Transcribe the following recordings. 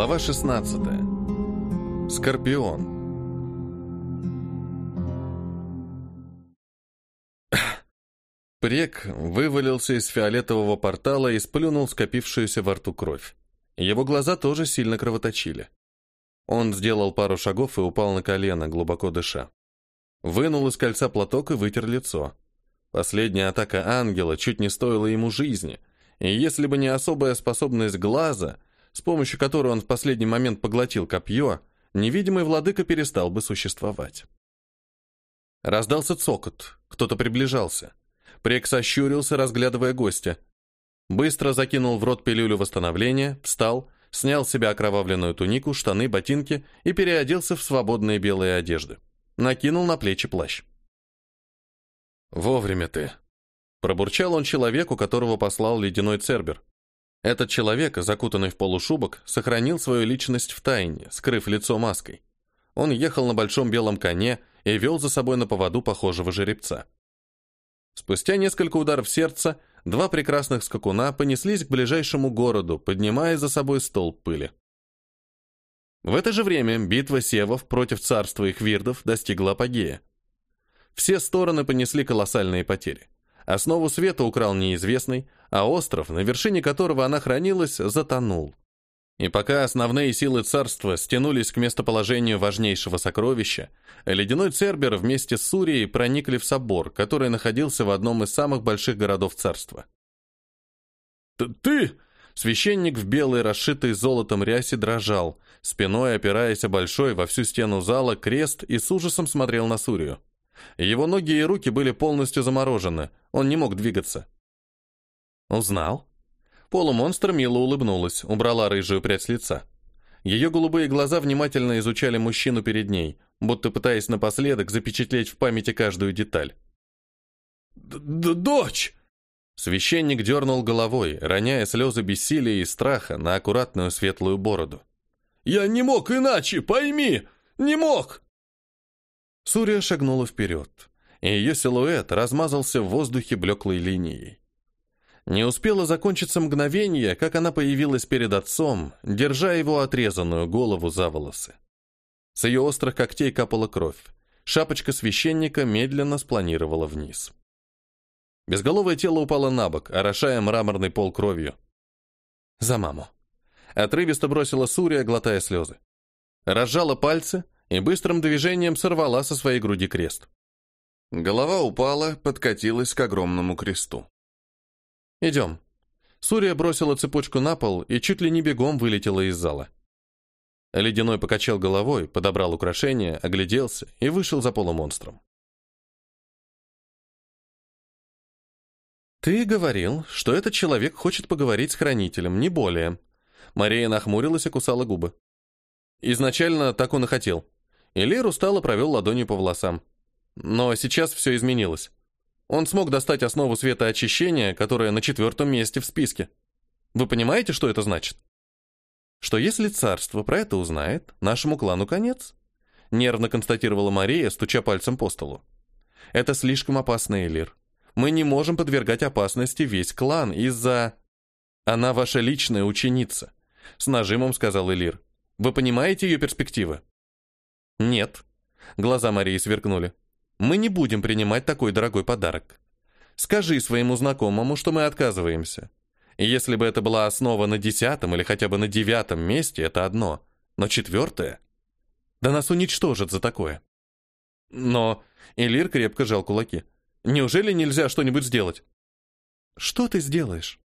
Глава 16. Скорпион. Прек вывалился из фиолетового портала и сплюнул скопившуюся во рту кровь. Его глаза тоже сильно кровоточили. Он сделал пару шагов и упал на колено, глубоко дыша. Вынул из кольца платок и вытер лицо. Последняя атака ангела чуть не стоила ему жизни, и если бы не особая способность глаза, с помощью которой он в последний момент поглотил копье, невидимый владыка перестал бы существовать. Раздался цокот, кто-то приближался. Прек сощурился, разглядывая гостя. Быстро закинул в рот пилюлю восстановления, встал, снял с себя окровавленную тунику, штаны, ботинки и переоделся в свободные белые одежды. Накинул на плечи плащ. «Вовремя ты», — пробурчал он человеку, которого послал ледяной цербер. Этот человек, закутанный в полушубок, сохранил свою личность в тайне, скрыв лицо маской. Он ехал на большом белом коне и вел за собой на поводу похожего жеребца. Спустя несколько ударов сердца два прекрасных скакуна понеслись к ближайшему городу, поднимая за собой столб пыли. В это же время битва севов против царства их вирдов достигла апогея. Все стороны понесли колоссальные потери. Основу света украл неизвестный, а остров, на вершине которого она хранилась, затонул. И пока основные силы царства стянулись к местоположению важнейшего сокровища, ледяной Цербер вместе с Сурией проникли в собор, который находился в одном из самых больших городов царства. «Ты!» Священник в белой, расшитой золотом рясе дрожал, спиной опираясь о большой во всю стену зала крест и с ужасом смотрел на Сурию. Его ноги и руки были полностью заморожены, он не мог двигаться. «Узнал?» Полумонстр мило улыбнулась, убрала рыжую прядь с лица. Ее голубые глаза внимательно изучали мужчину перед ней, будто пытаясь напоследок запечатлеть в памяти каждую деталь. Д «Дочь!» Священник дернул головой, роняя слезы бессилия и страха на аккуратную светлую бороду. «Я не мог иначе, пойми! Не мог!» Сурия шагнула вперед, и ее силуэт размазался в воздухе блеклой линией. Не успело закончиться мгновение, как она появилась перед отцом, держа его отрезанную голову за волосы. С ее острых когтей капала кровь. Шапочка священника медленно спланировала вниз. Безголовое тело упало на бок, орошая мраморный пол кровью. «За маму!» Отрывисто бросила Сурия, глотая слезы. Разжала пальцы и быстрым движением сорвала со своей груди крест. Голова упала, подкатилась к огромному кресту. «Идем». Сурия бросила цепочку на пол и чуть ли не бегом вылетела из зала. Ледяной покачал головой, подобрал украшение, огляделся и вышел за полумонстром. «Ты говорил, что этот человек хочет поговорить с хранителем, не более». Мария нахмурилась и кусала губы. Изначально так он и хотел. Элир устало провел ладонью по волосам. Но сейчас все изменилось. Он смог достать основу светоочищения, которая на четвертом месте в списке. Вы понимаете, что это значит? Что если царство про это узнает, нашему клану конец? Нервно констатировала Мария, стуча пальцем по столу. Это слишком опасно, Элир. Мы не можем подвергать опасности весь клан из-за... Она ваша личная ученица, с нажимом сказал Элир. Вы понимаете ее перспективы? Нет. Глаза Марии сверкнули. Мы не будем принимать такой дорогой подарок. Скажи своему знакомому, что мы отказываемся. Если бы это была основа на десятом или хотя бы на девятом месте, это одно. Но четвертое? Да нас уничтожат за такое. Но Элир крепко жал кулаки. Неужели нельзя что-нибудь сделать? Что ты сделаешь?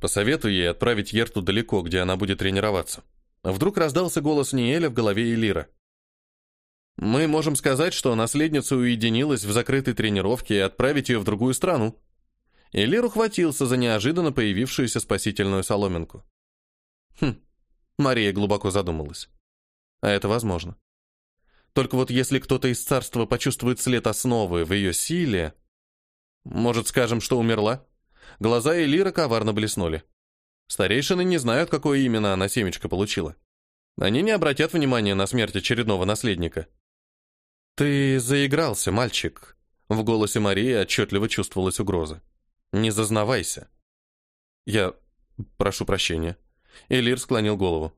Посоветую ей отправить Ерту далеко, где она будет тренироваться. Вдруг раздался голос Ниэля в голове Элира. Мы можем сказать, что наследница уединилась в закрытой тренировке и отправить ее в другую страну. Элир ухватился за неожиданно появившуюся спасительную соломинку. Хм, Мария глубоко задумалась. А это возможно. Только вот если кто-то из царства почувствует след основы в ее силе... Может, скажем, что умерла? Глаза Элира коварно блеснули. Старейшины не знают, какое именно она семечко получила. Они не обратят внимания на смерть очередного наследника. «Ты заигрался, мальчик», — в голосе Марии отчетливо чувствовалась угроза. «Не зазнавайся». «Я... прошу прощения». Элир склонил голову.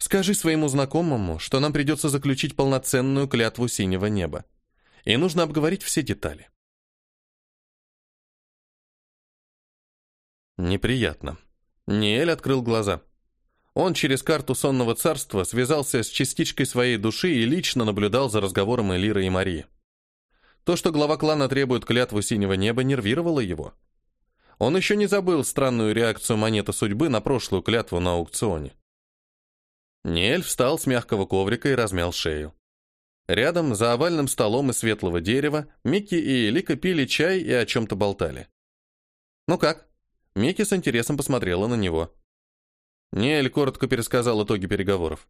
Скажи своему знакомому, что нам придется заключить полноценную клятву синего неба. И нужно обговорить все детали. Неприятно. Ниэль открыл глаза. Он через карту сонного царства связался с частичкой своей души и лично наблюдал за разговором Элиры и Марии. То, что глава клана требует клятву синего неба, нервировало его. Он еще не забыл странную реакцию монеты судьбы на прошлую клятву на аукционе. Ниэль встал с мягкого коврика и размял шею. Рядом, за овальным столом из светлого дерева, Микки и Элика пили чай и о чем-то болтали. «Ну как?» Микки с интересом посмотрела на него. Ниэль коротко пересказал итоги переговоров.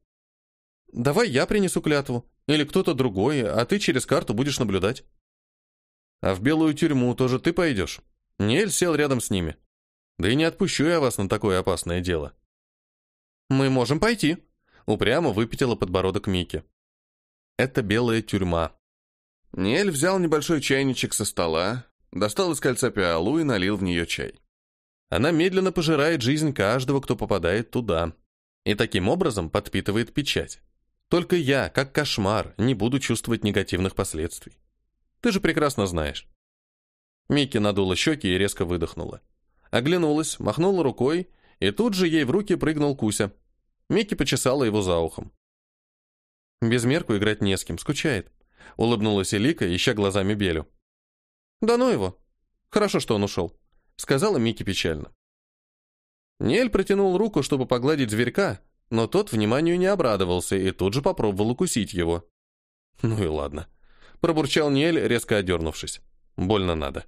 «Давай я принесу клятву, или кто-то другой, а ты через карту будешь наблюдать». «А в белую тюрьму тоже ты пойдешь?» Ниэль сел рядом с ними. «Да и не отпущу я вас на такое опасное дело». «Мы можем пойти», — упрямо выпятила подбородок Микки. «Это белая тюрьма». Ниэль взял небольшой чайничек со стола, достал из кольца пиалу и налил в нее чай. Она медленно пожирает жизнь каждого, кто попадает туда. И таким образом подпитывает печать. Только я, как кошмар, не буду чувствовать негативных последствий. Ты же прекрасно знаешь. Микки надула щеки и резко выдохнула. Оглянулась, махнула рукой, и тут же ей в руки прыгнул Куся. Микки почесала его за ухом. Без мерку играть не с кем, скучает. Улыбнулась Элика, ища глазами Белю. Да ну его. Хорошо, что он ушел сказала Микки печально. Нель протянул руку, чтобы погладить зверька, но тот вниманию не обрадовался и тут же попробовал укусить его. Ну и ладно. Пробурчал Нель, резко одернувшись. Больно надо.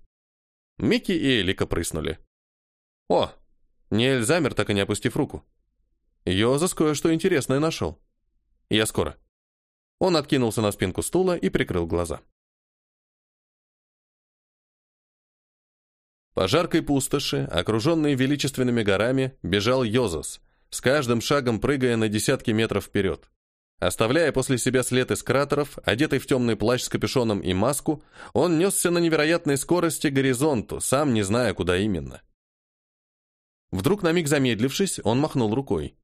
Микки и Элика прыснули. О! Нель замер, так и не опустив руку. Йозас кое-что интересное нашел. Я скоро. Он откинулся на спинку стула и прикрыл глаза. По жаркой пустоши, окруженной величественными горами, бежал Йозас, с каждым шагом прыгая на десятки метров вперед. Оставляя после себя след из кратеров, одетый в темный плащ с капюшоном и маску, он несся на невероятной скорости к горизонту, сам не зная, куда именно. Вдруг на миг замедлившись, он махнул рукой.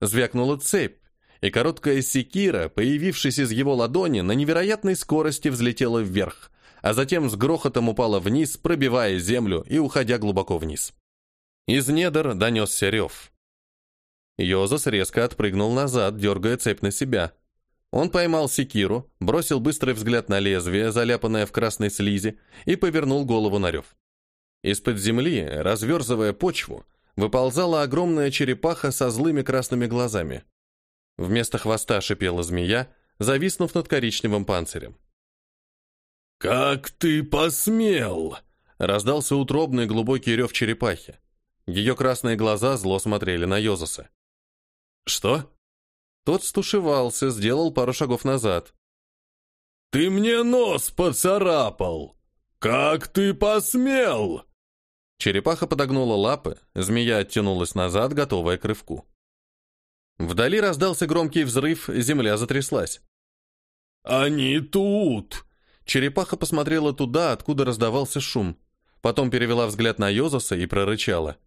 Звякнула цепь, и короткая секира, появившись из его ладони, на невероятной скорости взлетела вверх, а затем с грохотом упала вниз, пробивая землю и уходя глубоко вниз. Из недр донесся рев. Йозас резко отпрыгнул назад, дергая цепь на себя. Он поймал секиру, бросил быстрый взгляд на лезвие, заляпанное в красной слизи, и повернул голову на рев. Из-под земли, разверзывая почву, выползала огромная черепаха со злыми красными глазами. Вместо хвоста шипела змея, зависнув над коричневым панцирем. «Как ты посмел!» Раздался утробный глубокий рев черепахи. Ее красные глаза зло смотрели на Йозаса. «Что?» Тот стушевался, сделал пару шагов назад. «Ты мне нос поцарапал! Как ты посмел!» Черепаха подогнула лапы, змея оттянулась назад, готовая к рывку. Вдали раздался громкий взрыв, земля затряслась. «Они тут!» Черепаха посмотрела туда, откуда раздавался шум. Потом перевела взгляд на Йозаса и прорычала.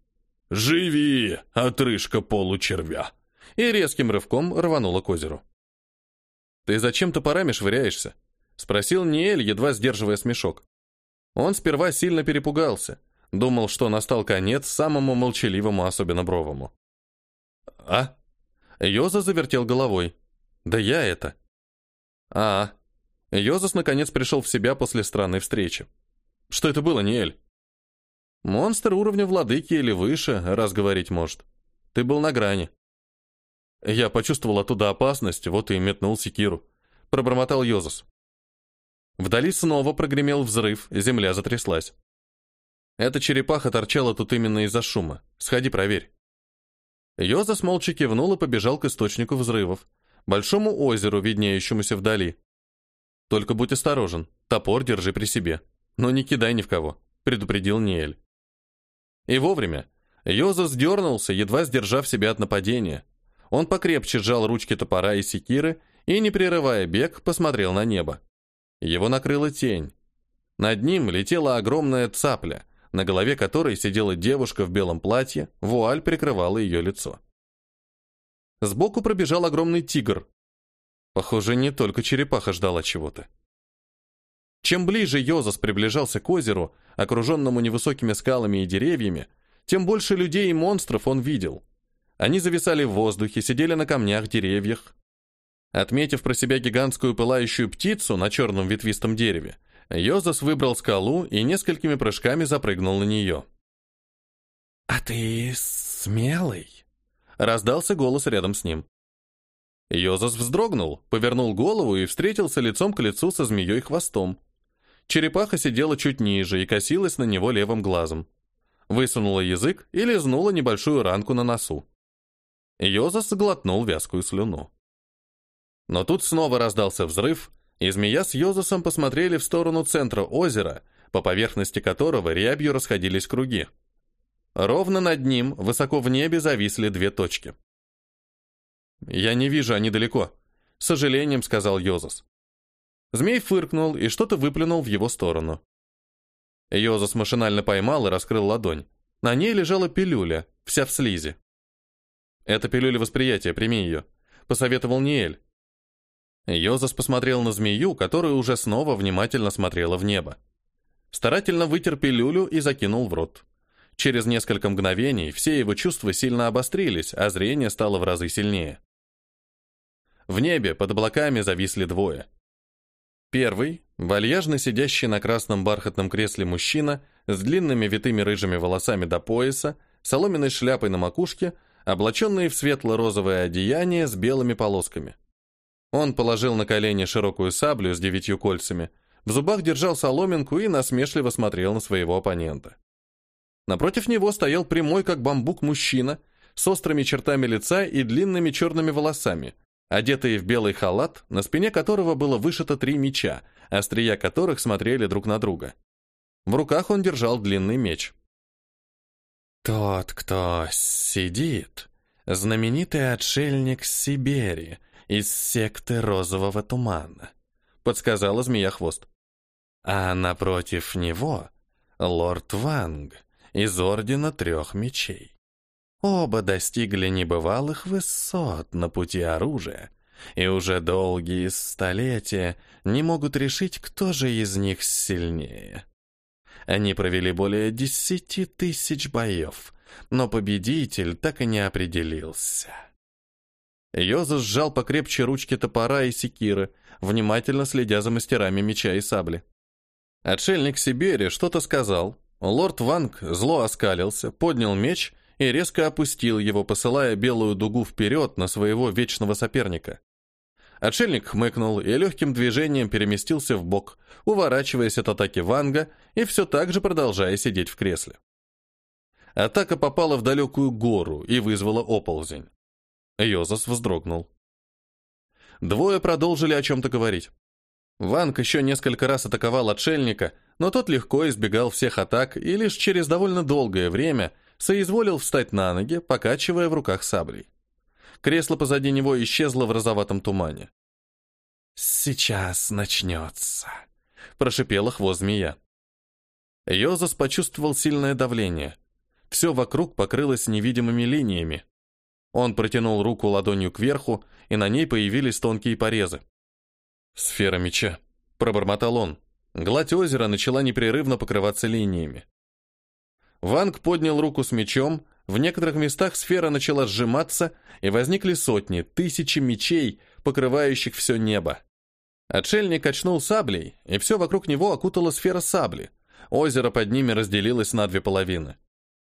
«Живи, отрыжка получервя!» И резким рывком рванула к озеру. «Ты зачем топорами швыряешься?» Спросил Ниэль, едва сдерживая смешок. Он сперва сильно перепугался. Думал, что настал конец самому молчаливому, особенно бровому. «А?» Йоза завертел головой. «Да я это». «А, Йозас наконец пришел в себя после странной встречи. Что это было, Ниэль? Монстр уровня владыки или выше, раз говорить может. Ты был на грани. Я почувствовал оттуда опасность, вот и метнул секиру. Пробормотал Йозас. Вдали снова прогремел взрыв, земля затряслась. Эта черепаха торчала тут именно из-за шума. Сходи, проверь. Йозас молча кивнул и побежал к источнику взрывов, большому озеру, виднеющемуся вдали. Только будь осторожен, топор держи при себе. Но не кидай ни в кого», — предупредил Ниэль. И вовремя. Йоза сдернулся, едва сдержав себя от нападения. Он покрепче сжал ручки топора и секиры и, не прерывая бег, посмотрел на небо. Его накрыла тень. Над ним летела огромная цапля, на голове которой сидела девушка в белом платье, вуаль прикрывала ее лицо. Сбоку пробежал огромный тигр. Похоже, не только черепаха ждала чего-то. Чем ближе Йозас приближался к озеру, окруженному невысокими скалами и деревьями, тем больше людей и монстров он видел. Они зависали в воздухе, сидели на камнях, деревьях. Отметив про себя гигантскую пылающую птицу на черном ветвистом дереве, Йозас выбрал скалу и несколькими прыжками запрыгнул на нее. «А ты смелый?» — раздался голос рядом с ним. Йозас вздрогнул, повернул голову и встретился лицом к лицу со змеей хвостом. Черепаха сидела чуть ниже и косилась на него левым глазом. Высунула язык и лизнула небольшую ранку на носу. Йозас глотнул вязкую слюну. Но тут снова раздался взрыв, и змея с Йозасом посмотрели в сторону центра озера, по поверхности которого рябью расходились круги. Ровно над ним, высоко в небе, зависли две точки. «Я не вижу, они далеко», — с сожалением сказал Йозас. Змей фыркнул и что-то выплюнул в его сторону. Йозас машинально поймал и раскрыл ладонь. На ней лежала пилюля, вся в слизи. «Это пилюля восприятия, прими ее», — посоветовал Ниэль. Йозас посмотрел на змею, которая уже снова внимательно смотрела в небо. Старательно вытер пилюлю и закинул в рот. Через несколько мгновений все его чувства сильно обострились, а зрение стало в разы сильнее. В небе под облаками зависли двое. Первый, вальяжно сидящий на красном бархатном кресле мужчина с длинными витыми рыжими волосами до пояса, соломенной шляпой на макушке, облаченный в светло-розовое одеяние с белыми полосками. Он положил на колени широкую саблю с девятью кольцами, в зубах держал соломинку и насмешливо смотрел на своего оппонента. Напротив него стоял прямой, как бамбук, мужчина с острыми чертами лица и длинными черными волосами, одетый в белый халат, на спине которого было вышито три меча, острия которых смотрели друг на друга. В руках он держал длинный меч. «Тот, кто сидит, знаменитый отшельник Сибири из секты Розового Тумана», подсказала змея-хвост. «А напротив него лорд Ванг из Ордена Трех Мечей. Оба достигли небывалых высот на пути оружия, и уже долгие столетия не могут решить, кто же из них сильнее. Они провели более десяти тысяч боев, но победитель так и не определился. Йоза сжал покрепче ручки топора и секиры, внимательно следя за мастерами меча и сабли. Отшельник Сибири что-то сказал. Лорд Ванг зло оскалился, поднял меч и резко опустил его, посылая белую дугу вперед на своего вечного соперника. Отшельник хмыкнул и легким движением переместился в бок, уворачиваясь от атаки Ванга и все так же продолжая сидеть в кресле. Атака попала в далекую гору и вызвала оползень. Йозас вздрогнул. Двое продолжили о чем-то говорить. Ванг еще несколько раз атаковал отшельника, но тот легко избегал всех атак и лишь через довольно долгое время соизволил встать на ноги, покачивая в руках саблей. Кресло позади него исчезло в розоватом тумане. «Сейчас начнется», — прошипела хвост змея. Йозас почувствовал сильное давление. Все вокруг покрылось невидимыми линиями. Он протянул руку ладонью кверху, и на ней появились тонкие порезы. «Сфера меча», — пробормотал он. Гладь озера начала непрерывно покрываться линиями. Ванг поднял руку с мечом, в некоторых местах сфера начала сжиматься, и возникли сотни, тысячи мечей, покрывающих все небо. Отшельник очнул саблей, и все вокруг него окутала сфера сабли. Озеро под ними разделилось на две половины.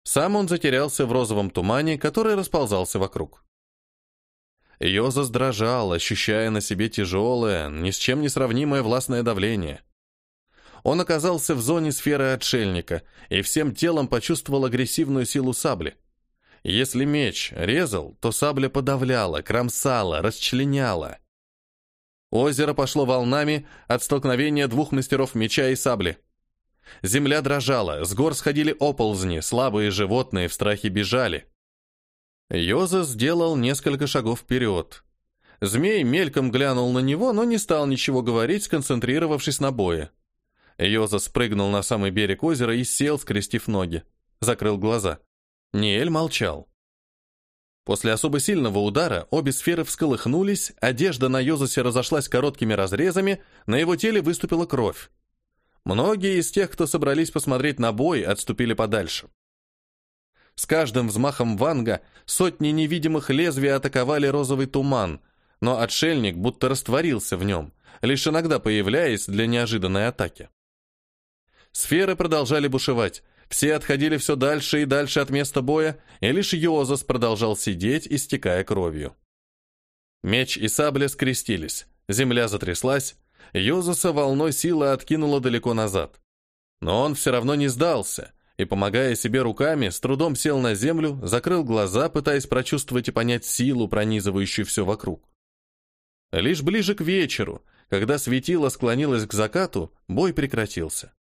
Сам он затерялся в розовом тумане, который расползался вокруг. Йоза дрожал, ощущая на себе тяжелое, ни с чем не сравнимое властное давление. Он оказался в зоне сферы отшельника и всем телом почувствовал агрессивную силу сабли. Если меч резал, то сабля подавляла, кромсала, расчленяла. Озеро пошло волнами от столкновения двух мастеров меча и сабли. Земля дрожала, с гор сходили оползни, слабые животные в страхе бежали. Йоза сделал несколько шагов вперед. Змей мельком глянул на него, но не стал ничего говорить, сконцентрировавшись на бое. Йоза спрыгнул на самый берег озера и сел, скрестив ноги. Закрыл глаза. Ниэль молчал. После особо сильного удара обе сферы всколыхнулись, одежда на Йозусе разошлась короткими разрезами, на его теле выступила кровь. Многие из тех, кто собрались посмотреть на бой, отступили подальше. С каждым взмахом ванга сотни невидимых лезвий атаковали розовый туман, но отшельник будто растворился в нем, лишь иногда появляясь для неожиданной атаки. Сферы продолжали бушевать, все отходили все дальше и дальше от места боя, и лишь Йозас продолжал сидеть, истекая кровью. Меч и сабля скрестились, земля затряслась, Йозаса волной силы откинула далеко назад. Но он все равно не сдался, и, помогая себе руками, с трудом сел на землю, закрыл глаза, пытаясь прочувствовать и понять силу, пронизывающую все вокруг. Лишь ближе к вечеру, когда светило склонилось к закату, бой прекратился.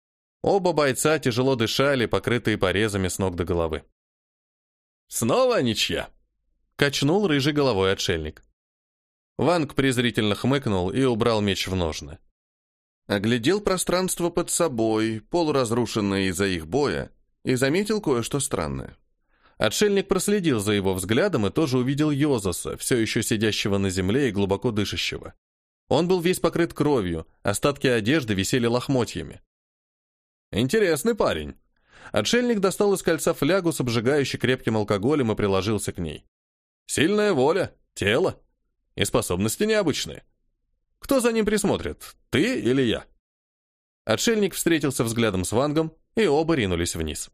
Оба бойца тяжело дышали, покрытые порезами с ног до головы. «Снова ничья!» — качнул рыжий головой отшельник. Ванг презрительно хмыкнул и убрал меч в ножны. Оглядел пространство под собой, полуразрушенное из-за их боя, и заметил кое-что странное. Отшельник проследил за его взглядом и тоже увидел Йозаса, все еще сидящего на земле и глубоко дышащего. Он был весь покрыт кровью, остатки одежды висели лохмотьями. Интересный парень. Отшельник достал из кольца флягу с обжигающей крепким алкоголем и приложился к ней. Сильная воля, тело и способности необычные. Кто за ним присмотрит, ты или я? Отшельник встретился взглядом с Вангом, и оба ринулись вниз.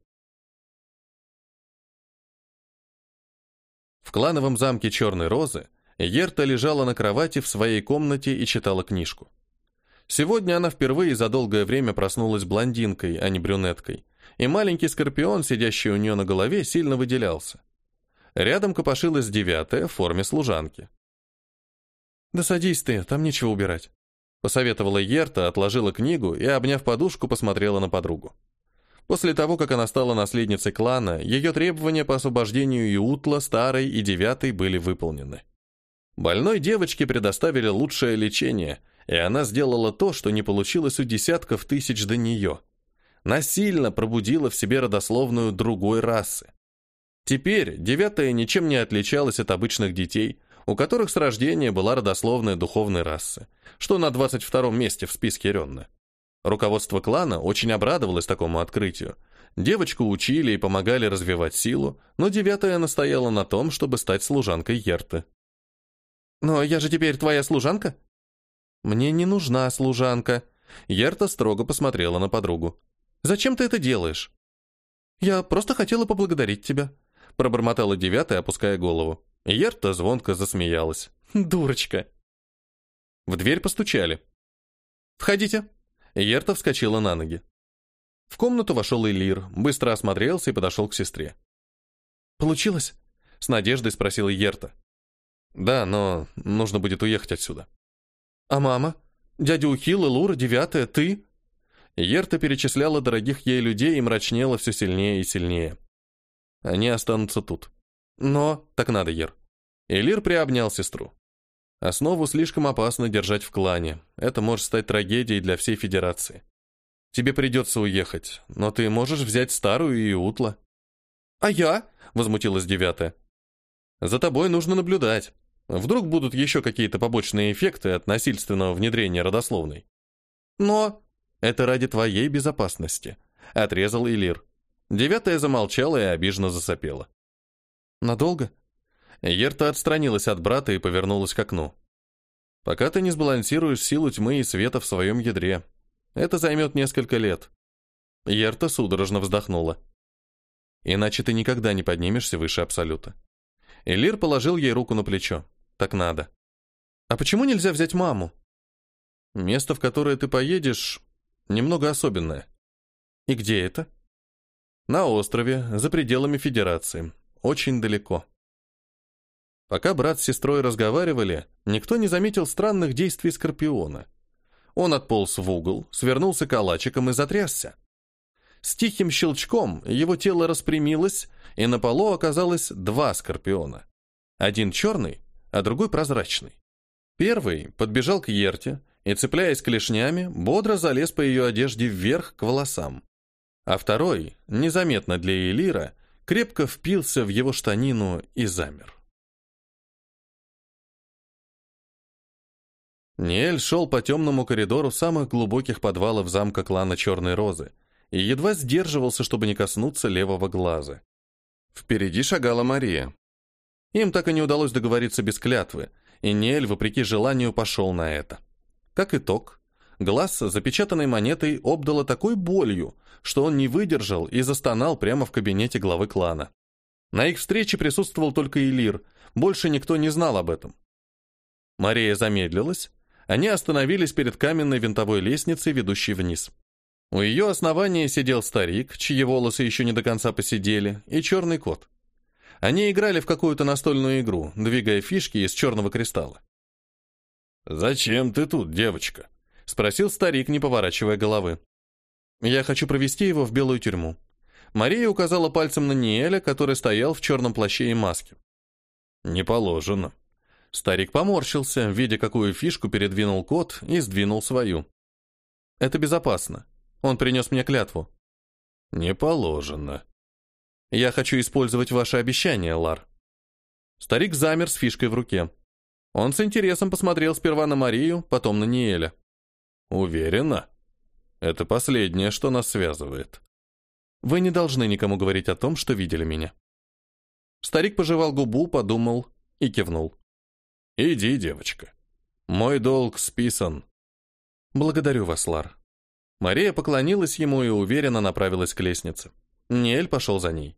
В клановом замке Черной Розы Ерта лежала на кровати в своей комнате и читала книжку. Сегодня она впервые за долгое время проснулась блондинкой, а не брюнеткой, и маленький скорпион, сидящий у нее на голове, сильно выделялся. Рядом копошилась девятая в форме служанки. «Да садись ты, там нечего убирать», — посоветовала Ерта, отложила книгу и, обняв подушку, посмотрела на подругу. После того, как она стала наследницей клана, ее требования по освобождению Иутла, Старой и Девятой были выполнены. Больной девочке предоставили лучшее лечение, и она сделала то, что не получилось у десятков тысяч до нее. Насильно пробудила в себе родословную другой расы. Теперь девятая ничем не отличалась от обычных детей, у которых с рождения была родословная духовной расы, что на 22-м месте в списке Ренна. Руководство клана очень обрадовалось такому открытию. Девочку учили и помогали развивать силу, но девятая настояла на том, чтобы стать служанкой Ерты. «Но я же теперь твоя служанка?» «Мне не нужна служанка». Ерта строго посмотрела на подругу. «Зачем ты это делаешь?» «Я просто хотела поблагодарить тебя», — пробормотала девятая, опуская голову. Ерта звонко засмеялась. «Дурочка!» В дверь постучали. «Входите!» Ерта вскочила на ноги. В комнату вошел Элир, быстро осмотрелся и подошел к сестре. «Получилось?» — с надеждой спросила Ерта. «Да, но нужно будет уехать отсюда». «А мама? Дядя Ухил, Лура, девятая, ты?» Ерта перечисляла дорогих ей людей и мрачнела все сильнее и сильнее. «Они останутся тут». «Но...» «Так надо, Ер». Элир приобнял сестру. «Основу слишком опасно держать в клане. Это может стать трагедией для всей Федерации. Тебе придется уехать, но ты можешь взять старую и Утла». «А я?» — возмутилась девятая. «За тобой нужно наблюдать. Вдруг будут еще какие-то побочные эффекты от насильственного внедрения родословной. Но это ради твоей безопасности, отрезал Илир. Девятая замолчала и обиженно засопела. Надолго? Ерта отстранилась от брата и повернулась к окну. Пока ты не сбалансируешь силу тьмы и света в своем ядре. Это займет несколько лет. Ерта судорожно вздохнула. Иначе ты никогда не поднимешься выше Абсолюта. Элир положил ей руку на плечо. Так надо. А почему нельзя взять маму? Место, в которое ты поедешь, немного особенное. И где это? На острове, за пределами Федерации. Очень далеко. Пока брат с сестрой разговаривали, никто не заметил странных действий Скорпиона. Он отполз в угол, свернулся калачиком и затрясся. С тихим щелчком его тело распрямилось, и на полу оказалось два Скорпиона. Один черный, а другой прозрачный. Первый подбежал к Ерте и, цепляясь клешнями, бодро залез по ее одежде вверх к волосам. А второй, незаметно для Элира, крепко впился в его штанину и замер. Ниэль шел по темному коридору самых глубоких подвалов замка клана Черной Розы и едва сдерживался, чтобы не коснуться левого глаза. Впереди шагала Мария, им так и не удалось договориться без клятвы, и Ниэль, вопреки желанию, пошел на это. Как итог, глаз с запечатанной монетой обдало такой болью, что он не выдержал и застонал прямо в кабинете главы клана. На их встрече присутствовал только Илир, больше никто не знал об этом. Мария замедлилась, они остановились перед каменной винтовой лестницей, ведущей вниз. У ее основания сидел старик, чьи волосы еще не до конца посидели, и черный кот. Они играли в какую-то настольную игру, двигая фишки из черного кристалла. «Зачем ты тут, девочка?» — спросил старик, не поворачивая головы. «Я хочу провести его в белую тюрьму». Мария указала пальцем на Ниэля, который стоял в черном плаще и маске. «Не положено». Старик поморщился, видя, какую фишку передвинул кот, и сдвинул свою. «Это безопасно. Он принес мне клятву». «Не положено». «Я хочу использовать ваше обещание, Лар». Старик замер с фишкой в руке. Он с интересом посмотрел сперва на Марию, потом на Ниэля. «Уверена? Это последнее, что нас связывает». «Вы не должны никому говорить о том, что видели меня». Старик пожевал губу, подумал и кивнул. «Иди, девочка. Мой долг списан». «Благодарю вас, Лар». Мария поклонилась ему и уверенно направилась к лестнице. Ниэль пошел за ней.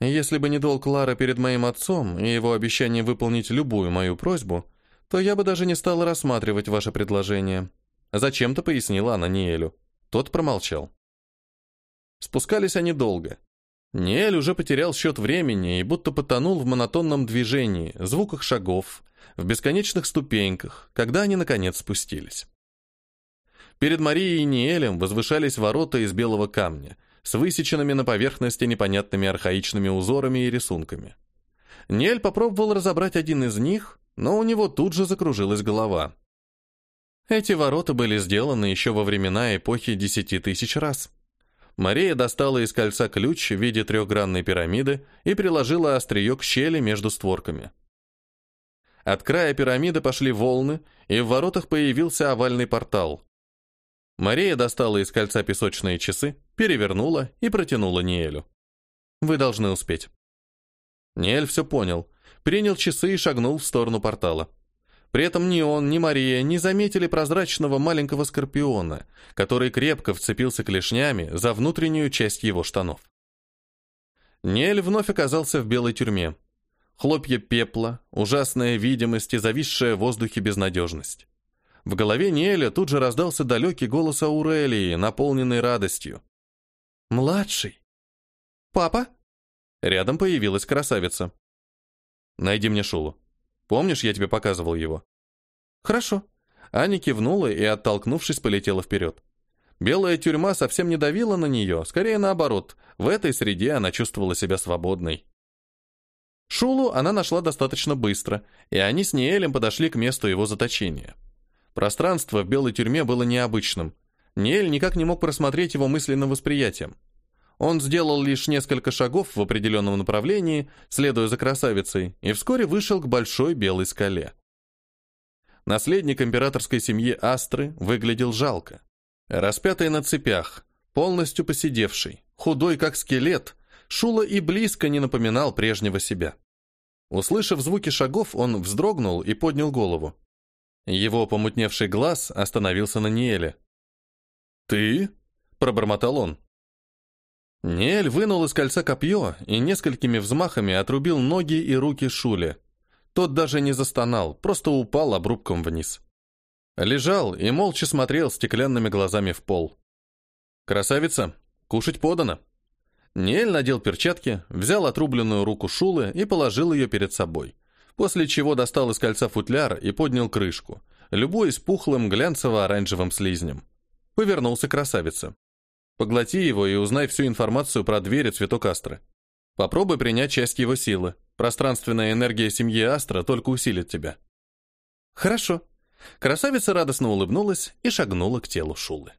Если бы не долг Лара перед моим отцом и его обещание выполнить любую мою просьбу, то я бы даже не стала рассматривать ваше предложение. Зачем-то пояснила она Ниэлю. Тот промолчал. Спускались они долго. Ниэль уже потерял счет времени и будто потонул в монотонном движении, звуках шагов, в бесконечных ступеньках, когда они, наконец, спустились. Перед Марией и Ниэлем возвышались ворота из белого камня — с высеченными на поверхности непонятными архаичными узорами и рисунками. Нель попробовал разобрать один из них, но у него тут же закружилась голова. Эти ворота были сделаны еще во времена эпохи десяти тысяч раз. Мария достала из кольца ключ в виде трехгранной пирамиды и приложила острие к щели между створками. От края пирамиды пошли волны, и в воротах появился овальный портал. Мария достала из кольца песочные часы, перевернула и протянула Ниэлю. «Вы должны успеть». Ниэль все понял, принял часы и шагнул в сторону портала. При этом ни он, ни Мария не заметили прозрачного маленького скорпиона, который крепко вцепился клешнями за внутреннюю часть его штанов. Ниэль вновь оказался в белой тюрьме. Хлопья пепла, ужасная видимость и зависшая в воздухе безнадежность. В голове Ниэля тут же раздался далекий голос Аурелии, наполненный радостью. «Младший!» «Папа?» Рядом появилась красавица. «Найди мне Шулу. Помнишь, я тебе показывал его?» «Хорошо». Аня кивнула и, оттолкнувшись, полетела вперед. Белая тюрьма совсем не давила на нее, скорее наоборот. В этой среде она чувствовала себя свободной. Шулу она нашла достаточно быстро, и они с Ниэлем подошли к месту его заточения. Пространство в белой тюрьме было необычным. Ниэль никак не мог просмотреть его мысленным восприятием. Он сделал лишь несколько шагов в определенном направлении, следуя за красавицей, и вскоре вышел к большой белой скале. Наследник императорской семьи Астры выглядел жалко. Распятый на цепях, полностью посидевший, худой как скелет, Шула и близко не напоминал прежнего себя. Услышав звуки шагов, он вздрогнул и поднял голову. Его помутневший глаз остановился на Ниэле. «Ты?» — пробормотал он. Ниэль вынул из кольца копье и несколькими взмахами отрубил ноги и руки Шуле. Тот даже не застонал, просто упал обрубком вниз. Лежал и молча смотрел стеклянными глазами в пол. «Красавица, кушать подано». Ниэль надел перчатки, взял отрубленную руку Шулы и положил ее перед собой после чего достал из кольца футляр и поднял крышку, любуясь пухлым глянцево-оранжевым слизнем. Повернулся красавица. Поглоти его и узнай всю информацию про дверь и цветок Астры. Попробуй принять часть его силы. Пространственная энергия семьи Астра только усилит тебя. Хорошо. Красавица радостно улыбнулась и шагнула к телу Шулы.